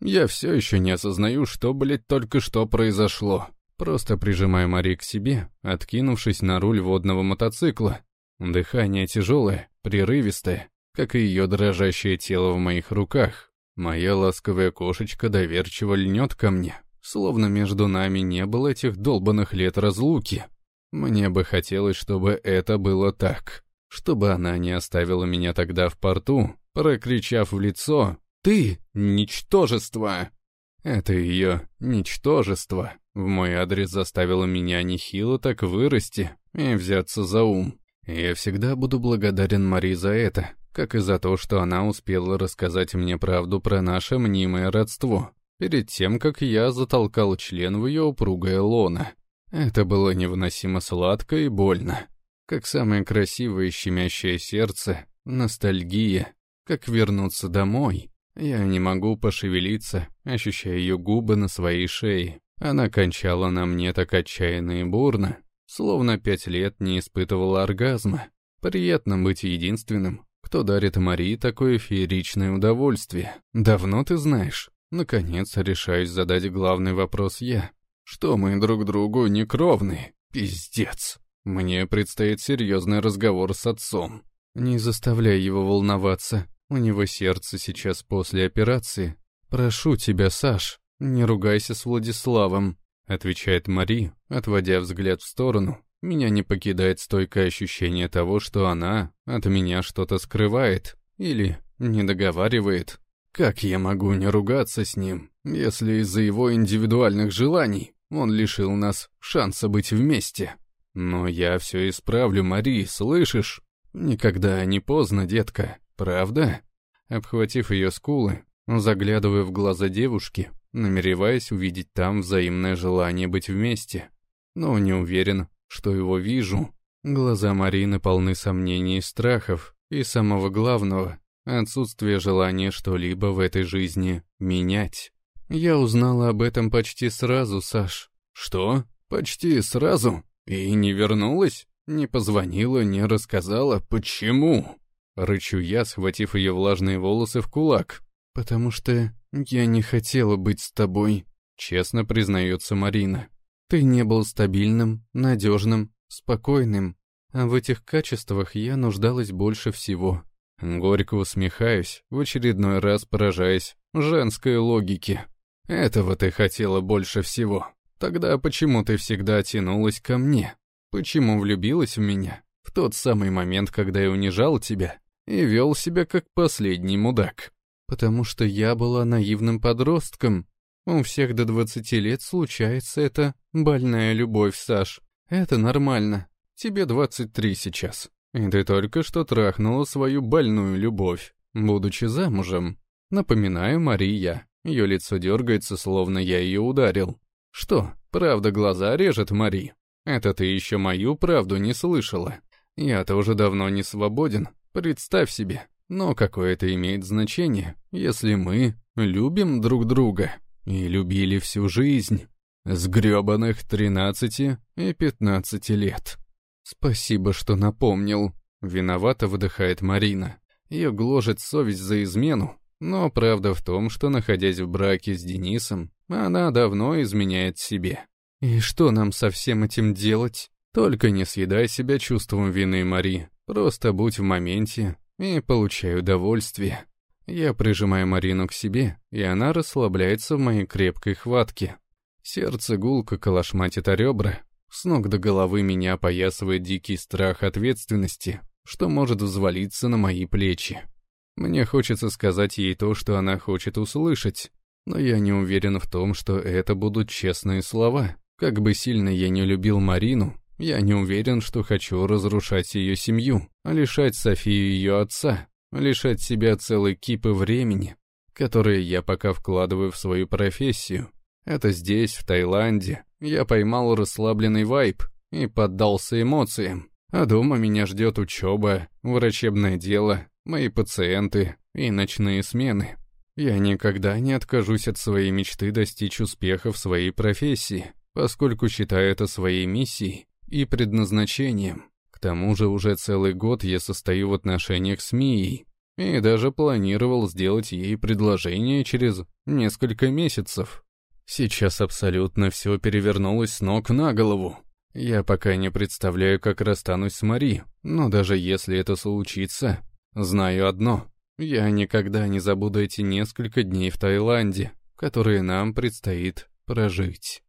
Я все еще не осознаю, что, блядь, только что произошло. Просто прижимаю Мари к себе, откинувшись на руль водного мотоцикла. Дыхание тяжелое, прерывистое, как и ее дрожащее тело в моих руках. Моя ласковая кошечка доверчиво льнет ко мне, словно между нами не было этих долбанных лет разлуки. Мне бы хотелось, чтобы это было так, чтобы она не оставила меня тогда в порту, прокричав в лицо «Ты — ничтожество!» Это ее ничтожество в мой адрес заставило меня нехило так вырасти и взяться за ум. Я всегда буду благодарен Мари за это, как и за то, что она успела рассказать мне правду про наше мнимое родство, перед тем, как я затолкал член в ее упругое лоно. Это было невыносимо сладко и больно, как самое красивое щемящее сердце, ностальгия, как вернуться домой. Я не могу пошевелиться, ощущая ее губы на своей шее. Она кончала на мне так отчаянно и бурно, словно пять лет не испытывала оргазма. Приятно быть единственным, кто дарит Марии такое фееричное удовольствие. Давно ты знаешь? Наконец решаюсь задать главный вопрос я. Что мы друг другу не кровные? Пиздец. Мне предстоит серьезный разговор с отцом. Не заставляй его волноваться. У него сердце сейчас после операции. Прошу тебя, Саш, не ругайся с Владиславом, отвечает Мари, отводя взгляд в сторону. Меня не покидает стойкое ощущение того, что она от меня что-то скрывает или не договаривает. Как я могу не ругаться с ним, если из-за его индивидуальных желаний он лишил нас шанса быть вместе? Но я все исправлю, Мари, слышишь? Никогда не поздно, детка. Правда? Обхватив ее скулы, заглядывая в глаза девушки, намереваясь увидеть там взаимное желание быть вместе. Но не уверен, что его вижу. Глаза Марины полны сомнений и страхов, и самого главного — отсутствие желания что-либо в этой жизни менять. Я узнала об этом почти сразу, Саш. Что? Почти сразу? И не вернулась? Не позвонила, не рассказала, почему? Рычу я, схватив ее влажные волосы в кулак. «Потому что я не хотела быть с тобой», — честно признается Марина. «Ты не был стабильным, надежным, спокойным, а в этих качествах я нуждалась больше всего». Горько усмехаюсь, в очередной раз поражаясь женской логике. «Этого ты хотела больше всего. Тогда почему ты всегда тянулась ко мне? Почему влюбилась в меня? В тот самый момент, когда я унижал тебя и вел себя как последний мудак. Потому что я была наивным подростком. У всех до двадцати лет случается эта больная любовь, Саш. Это нормально. Тебе двадцать три сейчас. И ты только что трахнула свою больную любовь, будучи замужем. Напоминаю, Мария. Ее лицо дергается, словно я ее ударил. Что, правда глаза режет, Мари? Это ты еще мою правду не слышала. Я-то уже давно не свободен, представь себе. Но какое это имеет значение, если мы любим друг друга и любили всю жизнь, с гребаных 13 и 15 лет. Спасибо, что напомнил. Виновато выдыхает Марина. Ее гложет совесть за измену, но правда в том, что, находясь в браке с Денисом, она давно изменяет себе. И что нам со всем этим делать? Только не съедай себя чувством вины, Мари. Просто будь в моменте и получай удовольствие. Я прижимаю Марину к себе, и она расслабляется в моей крепкой хватке. Сердце гулко колошматит о ребра. С ног до головы меня опоясывает дикий страх ответственности, что может взвалиться на мои плечи. Мне хочется сказать ей то, что она хочет услышать, но я не уверен в том, что это будут честные слова. Как бы сильно я не любил Марину, я не уверен, что хочу разрушать ее семью, лишать Софию ее отца, лишать себя целой кипы времени, которое я пока вкладываю в свою профессию. Это здесь, в Таиланде, я поймал расслабленный вайб и поддался эмоциям. А дома меня ждет учеба, врачебное дело, мои пациенты и ночные смены. Я никогда не откажусь от своей мечты достичь успеха в своей профессии поскольку считаю это своей миссией и предназначением. К тому же уже целый год я состою в отношениях с Мией, и даже планировал сделать ей предложение через несколько месяцев. Сейчас абсолютно все перевернулось с ног на голову. Я пока не представляю, как расстанусь с Мари, но даже если это случится, знаю одно. Я никогда не забуду эти несколько дней в Таиланде, которые нам предстоит прожить.